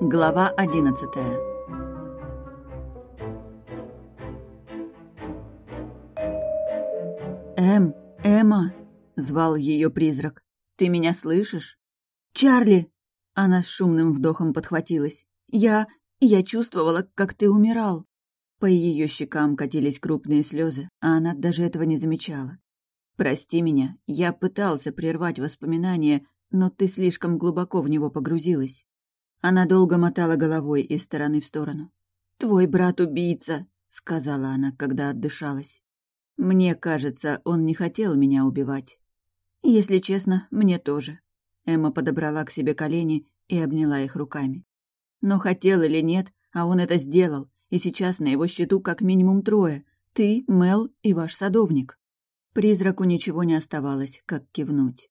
Глава одиннадцатая «Эм, Эмма!» — звал ее призрак. «Ты меня слышишь?» «Чарли!» — она с шумным вдохом подхватилась. «Я... я чувствовала, как ты умирал». По ее щекам катились крупные слезы, а она даже этого не замечала. «Прости меня, я пытался прервать воспоминания, но ты слишком глубоко в него погрузилась». Она долго мотала головой из стороны в сторону. «Твой брат убийца», — сказала она, когда отдышалась. «Мне кажется, он не хотел меня убивать. Если честно, мне тоже». Эмма подобрала к себе колени и обняла их руками. Но хотел или нет, а он это сделал, и сейчас на его счету как минимум трое — ты, Мел и ваш садовник. Призраку ничего не оставалось, как кивнуть.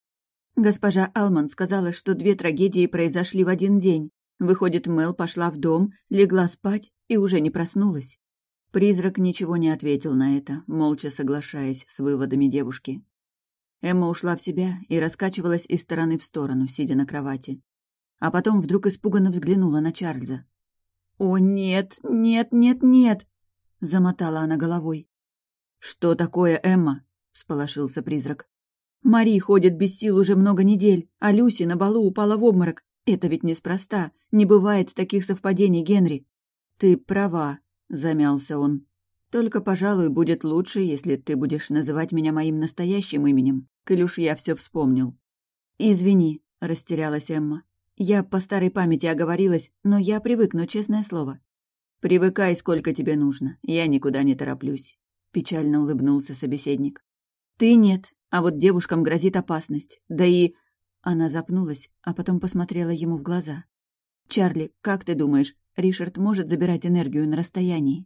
Госпожа Алман сказала, что две трагедии произошли в один день. Выходит, Мел пошла в дом, легла спать и уже не проснулась. Призрак ничего не ответил на это, молча соглашаясь с выводами девушки. Эмма ушла в себя и раскачивалась из стороны в сторону, сидя на кровати. А потом вдруг испуганно взглянула на Чарльза. «О, нет, нет, нет, нет!» — замотала она головой. «Что такое, Эмма?» — всполошился призрак. «Мари ходит без сил уже много недель, а Люси на балу упала в обморок. Это ведь неспроста. Не бывает таких совпадений, Генри. Ты права, замялся он. Только, пожалуй, будет лучше, если ты будешь называть меня моим настоящим именем, уж я все вспомнил. Извини, растерялась Эмма. Я по старой памяти оговорилась, но я привыкну, честное слово. Привыкай, сколько тебе нужно. Я никуда не тороплюсь. Печально улыбнулся собеседник. Ты нет, а вот девушкам грозит опасность. Да и она запнулась, а потом посмотрела ему в глаза. «Чарли, как ты думаешь, Ришард может забирать энергию на расстоянии?»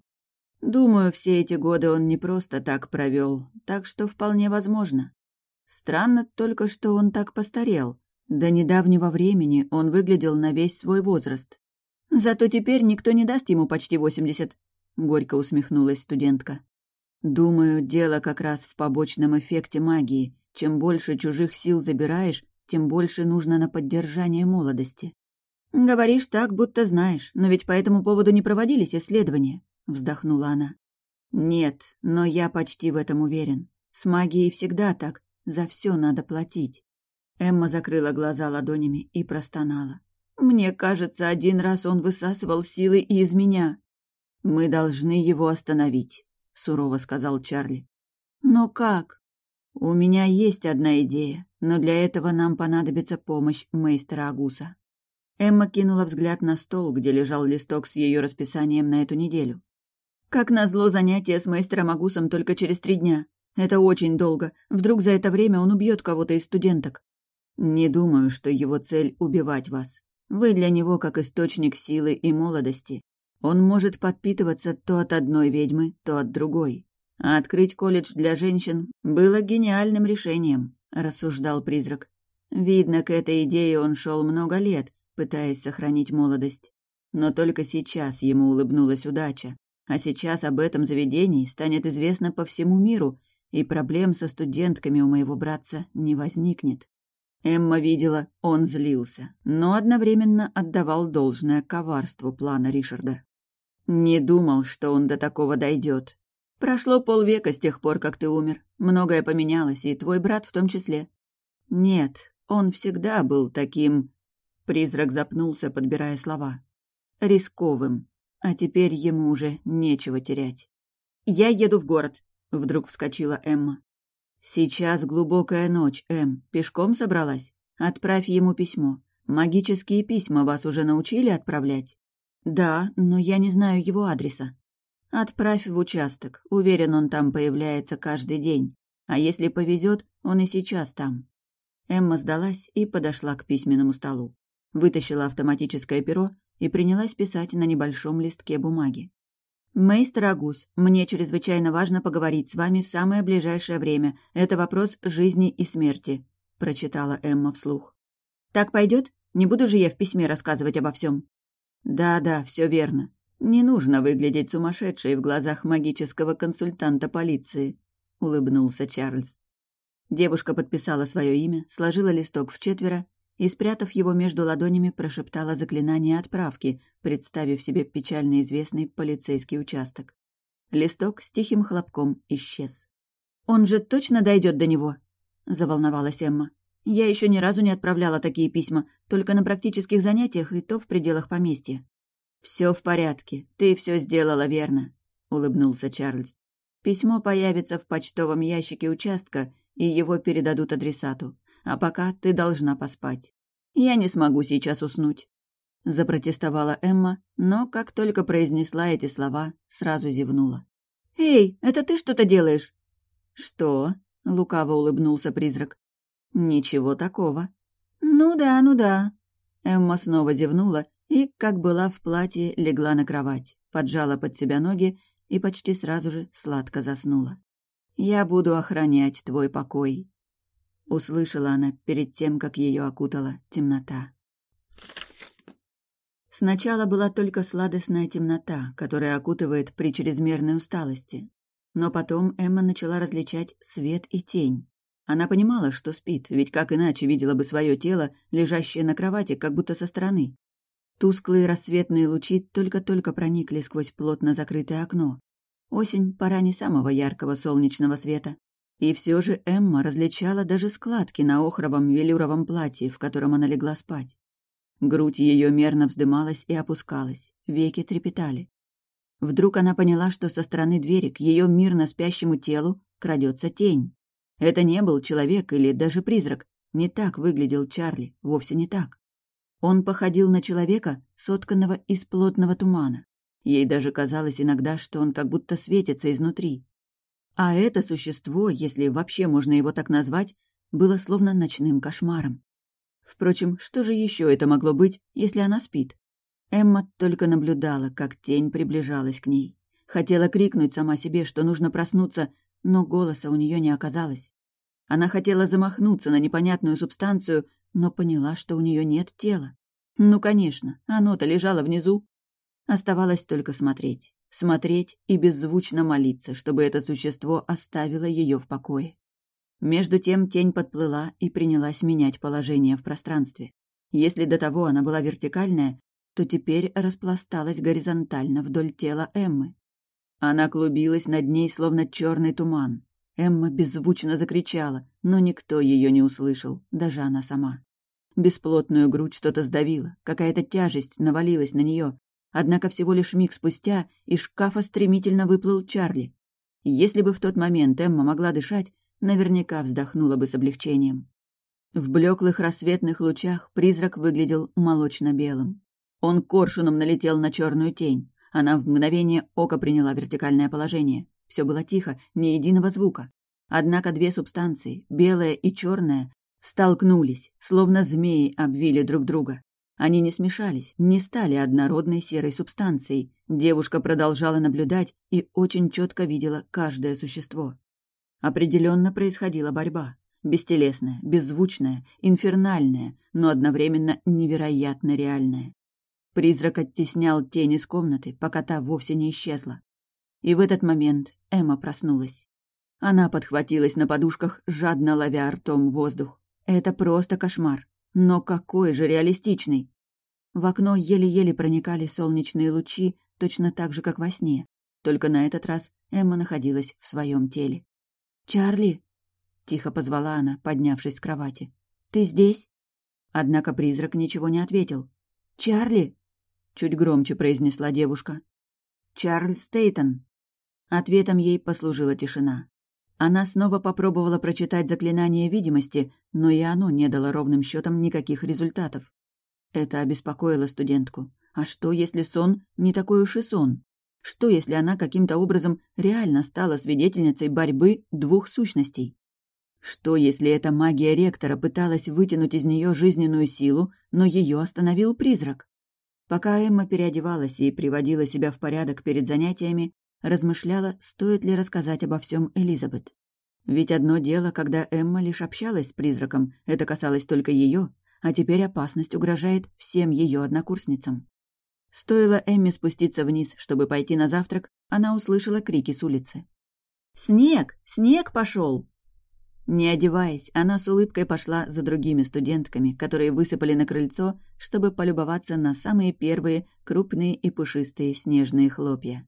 «Думаю, все эти годы он не просто так провел, так что вполне возможно. Странно только, что он так постарел. До недавнего времени он выглядел на весь свой возраст. Зато теперь никто не даст ему почти восемьдесят», — горько усмехнулась студентка. «Думаю, дело как раз в побочном эффекте магии. Чем больше чужих сил забираешь, тем больше нужно на поддержание молодости. «Говоришь так, будто знаешь, но ведь по этому поводу не проводились исследования», — вздохнула она. «Нет, но я почти в этом уверен. С магией всегда так, за все надо платить». Эмма закрыла глаза ладонями и простонала. «Мне кажется, один раз он высасывал силы и из меня». «Мы должны его остановить», — сурово сказал Чарли. «Но как?» «У меня есть одна идея, но для этого нам понадобится помощь мейстера Агуса». Эмма кинула взгляд на стол, где лежал листок с ее расписанием на эту неделю. «Как назло занятие с мейстером Агусом только через три дня. Это очень долго. Вдруг за это время он убьет кого-то из студенток». «Не думаю, что его цель — убивать вас. Вы для него как источник силы и молодости. Он может подпитываться то от одной ведьмы, то от другой. А открыть колледж для женщин было гениальным решением, рассуждал призрак. Видно, к этой идее он шел много лет, пытаясь сохранить молодость. Но только сейчас ему улыбнулась удача. А сейчас об этом заведении станет известно по всему миру, и проблем со студентками у моего братца не возникнет. Эмма видела, он злился, но одновременно отдавал должное коварству плана Ришарда. Не думал, что он до такого дойдет, Прошло полвека с тех пор, как ты умер. Многое поменялось, и твой брат в том числе. Нет, он всегда был таким... Призрак запнулся, подбирая слова. Рисковым. А теперь ему уже нечего терять. «Я еду в город», — вдруг вскочила Эмма. «Сейчас глубокая ночь, Эм. Пешком собралась? Отправь ему письмо. Магические письма вас уже научили отправлять?» «Да, но я не знаю его адреса». Отправь в участок. Уверен, он там появляется каждый день. А если повезет, он и сейчас там. Эмма сдалась и подошла к письменному столу. Вытащила автоматическое перо и принялась писать на небольшом листке бумаги. «Мейстер Агус, мне чрезвычайно важно поговорить с вами в самое ближайшее время. Это вопрос жизни и смерти», — прочитала Эмма вслух. «Так пойдет? Не буду же я в письме рассказывать обо всем. «Да-да, все верно. «Не нужно выглядеть сумасшедшей в глазах магического консультанта полиции», — улыбнулся Чарльз. Девушка подписала свое имя, сложила листок в четверо и, спрятав его между ладонями, прошептала заклинание отправки, представив себе печально известный полицейский участок. Листок с тихим хлопком исчез. «Он же точно дойдет до него?» — заволновалась Эмма. «Я еще ни разу не отправляла такие письма, только на практических занятиях и то в пределах поместья». Все в порядке, ты все сделала верно», — улыбнулся Чарльз. «Письмо появится в почтовом ящике участка, и его передадут адресату. А пока ты должна поспать. Я не смогу сейчас уснуть». Запротестовала Эмма, но как только произнесла эти слова, сразу зевнула. «Эй, это ты что-то делаешь?» «Что?» — лукаво улыбнулся призрак. «Ничего такого». «Ну да, ну да». Эмма снова зевнула и, как была в платье, легла на кровать, поджала под себя ноги и почти сразу же сладко заснула. «Я буду охранять твой покой», — услышала она перед тем, как ее окутала темнота. Сначала была только сладостная темнота, которая окутывает при чрезмерной усталости. Но потом Эмма начала различать свет и тень. Она понимала, что спит, ведь как иначе видела бы свое тело, лежащее на кровати, как будто со стороны. Тусклые рассветные лучи только-только проникли сквозь плотно закрытое окно. Осень — пора не самого яркого солнечного света. И все же Эмма различала даже складки на охровом велюровом платье, в котором она легла спать. Грудь ее мерно вздымалась и опускалась, веки трепетали. Вдруг она поняла, что со стороны двери к ее мирно спящему телу крадется тень. Это не был человек или даже призрак. Не так выглядел Чарли, вовсе не так. Он походил на человека, сотканного из плотного тумана. Ей даже казалось иногда, что он как будто светится изнутри. А это существо, если вообще можно его так назвать, было словно ночным кошмаром. Впрочем, что же еще это могло быть, если она спит? Эмма только наблюдала, как тень приближалась к ней. Хотела крикнуть сама себе, что нужно проснуться, но голоса у нее не оказалось. Она хотела замахнуться на непонятную субстанцию, но поняла, что у нее нет тела. Ну, конечно, оно-то лежало внизу, Оставалось только смотреть. Смотреть и беззвучно молиться, чтобы это существо оставило ее в покое. Между тем тень подплыла и принялась менять положение в пространстве. Если до того она была вертикальная, то теперь распласталась горизонтально вдоль тела Эммы. Она клубилась над ней, словно черный туман. Эмма беззвучно закричала, но никто ее не услышал, даже она сама. Бесплотную грудь что-то сдавило, какая-то тяжесть навалилась на нее, Однако всего лишь миг спустя из шкафа стремительно выплыл Чарли. Если бы в тот момент Эмма могла дышать, наверняка вздохнула бы с облегчением. В блеклых рассветных лучах призрак выглядел молочно-белым. Он коршуном налетел на черную тень. Она в мгновение ока приняла вертикальное положение. Все было тихо, ни единого звука. Однако две субстанции, белая и черная, столкнулись, словно змеи обвили друг друга. Они не смешались, не стали однородной серой субстанцией. Девушка продолжала наблюдать и очень четко видела каждое существо. Определенно происходила борьба. Бестелесная, беззвучная, инфернальная, но одновременно невероятно реальная. Призрак оттеснял тень из комнаты, пока та вовсе не исчезла. И в этот момент Эмма проснулась. Она подхватилась на подушках, жадно ловя ртом воздух. Это просто кошмар. Но какой же реалистичный! В окно еле-еле проникали солнечные лучи, точно так же, как во сне. Только на этот раз Эмма находилась в своем теле. «Чарли!» — тихо позвала она, поднявшись с кровати. «Ты здесь?» Однако призрак ничего не ответил. «Чарли!» — чуть громче произнесла девушка. «Чарльз Стейтон!» Ответом ей послужила тишина. Она снова попробовала прочитать заклинание видимости, но и оно не дало ровным счетом никаких результатов. Это обеспокоило студентку. А что, если сон не такой уж и сон? Что, если она каким-то образом реально стала свидетельницей борьбы двух сущностей? Что, если эта магия ректора пыталась вытянуть из нее жизненную силу, но ее остановил призрак? Пока Эмма переодевалась и приводила себя в порядок перед занятиями, размышляла, стоит ли рассказать обо всем Элизабет. Ведь одно дело, когда Эмма лишь общалась с призраком, это касалось только ее, а теперь опасность угрожает всем ее однокурсницам. Стоило Эмме спуститься вниз, чтобы пойти на завтрак, она услышала крики с улицы. «Снег! Снег пошел!» Не одеваясь, она с улыбкой пошла за другими студентками, которые высыпали на крыльцо, чтобы полюбоваться на самые первые крупные и пушистые снежные хлопья.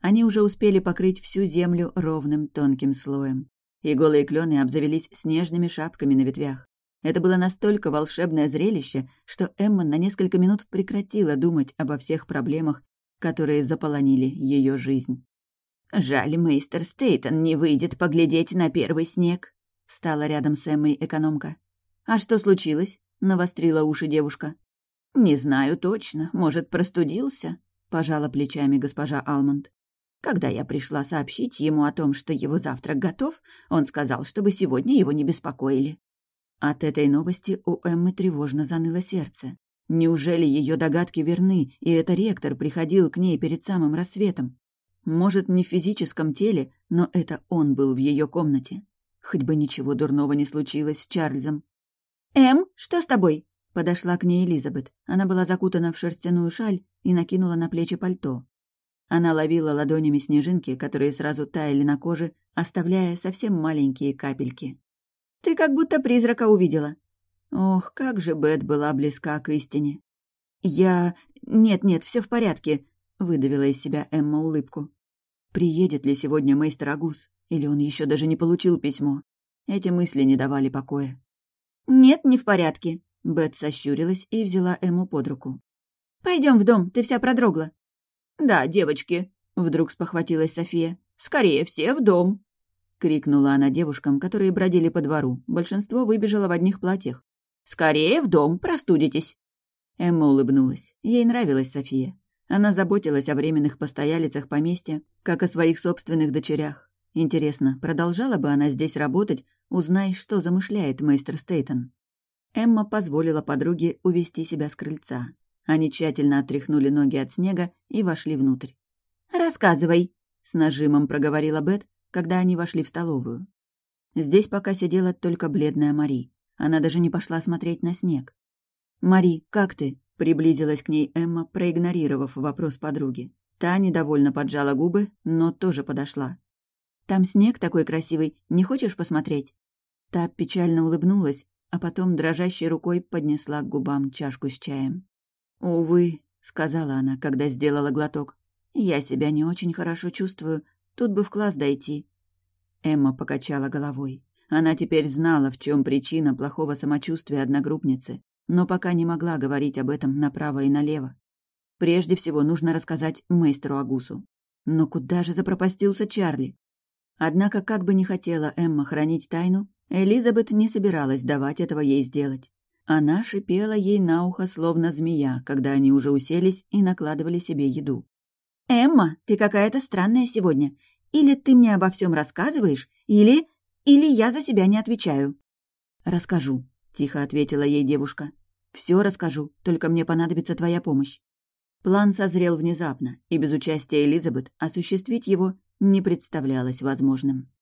Они уже успели покрыть всю землю ровным тонким слоем. И голые клены обзавелись снежными шапками на ветвях. Это было настолько волшебное зрелище, что Эмма на несколько минут прекратила думать обо всех проблемах, которые заполонили ее жизнь. «Жаль, мейстер Стейтон не выйдет поглядеть на первый снег», — встала рядом с Эммой экономка. «А что случилось?» — навострила уши девушка. «Не знаю точно. Может, простудился?» — пожала плечами госпожа Алмонд. Когда я пришла сообщить ему о том, что его завтрак готов, он сказал, чтобы сегодня его не беспокоили. От этой новости у Эммы тревожно заныло сердце. Неужели ее догадки верны, и это ректор приходил к ней перед самым рассветом? Может, не в физическом теле, но это он был в ее комнате. Хоть бы ничего дурного не случилось с Чарльзом. «Эм, что с тобой?» Подошла к ней Элизабет. Она была закутана в шерстяную шаль и накинула на плечи пальто. Она ловила ладонями снежинки, которые сразу таяли на коже, оставляя совсем маленькие капельки. «Ты как будто призрака увидела». Ох, как же Бет была близка к истине. «Я... Нет-нет, все в порядке. Выдавила из себя Эмма улыбку. Приедет ли сегодня мейстер Агус? Или он еще даже не получил письмо? Эти мысли не давали покоя. «Нет, не в порядке», — Бет сощурилась и взяла Эмму под руку. Пойдем в дом, ты вся продрогла». «Да, девочки», — вдруг спохватилась София. «Скорее все в дом!» — крикнула она девушкам, которые бродили по двору. Большинство выбежало в одних платьях. «Скорее в дом, простудитесь!» Эмма улыбнулась. Ей нравилась София. Она заботилась о временных постоялицах поместья, как о своих собственных дочерях. Интересно, продолжала бы она здесь работать, узнай, что замышляет мейстер Стейтон. Эмма позволила подруге увести себя с крыльца. Они тщательно отряхнули ноги от снега и вошли внутрь. «Рассказывай», — с нажимом проговорила Бет, когда они вошли в столовую. Здесь пока сидела только бледная Мари. Она даже не пошла смотреть на снег. «Мари, как ты?» Приблизилась к ней Эмма, проигнорировав вопрос подруги. Та недовольно поджала губы, но тоже подошла. «Там снег такой красивый, не хочешь посмотреть?» Та печально улыбнулась, а потом дрожащей рукой поднесла к губам чашку с чаем. «Увы», — сказала она, когда сделала глоток, — «я себя не очень хорошо чувствую, тут бы в класс дойти». Эмма покачала головой. Она теперь знала, в чем причина плохого самочувствия одногруппницы, но пока не могла говорить об этом направо и налево. Прежде всего нужно рассказать мейстеру Агусу. Но куда же запропастился Чарли? Однако, как бы ни хотела Эмма хранить тайну, Элизабет не собиралась давать этого ей сделать. Она шипела ей на ухо, словно змея, когда они уже уселись и накладывали себе еду. «Эмма, ты какая-то странная сегодня. Или ты мне обо всем рассказываешь, или... или я за себя не отвечаю». «Расскажу», — тихо ответила ей девушка. Все расскажу, только мне понадобится твоя помощь». План созрел внезапно, и без участия Элизабет осуществить его не представлялось возможным.